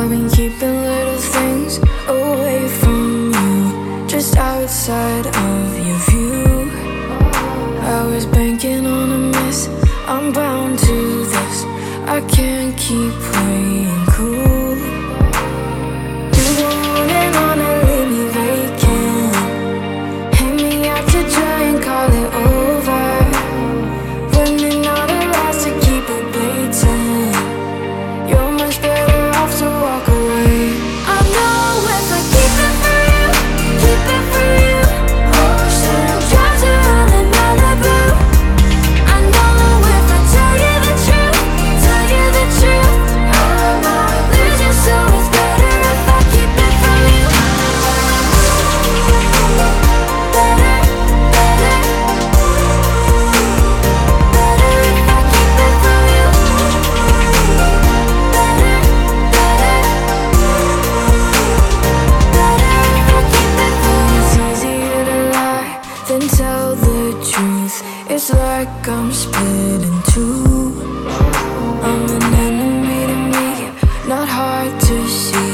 I've been keeping little things away from you Just outside of your view. I was banking on a miss I'm I'm split in two. I'm an enemy to me, not hard to see.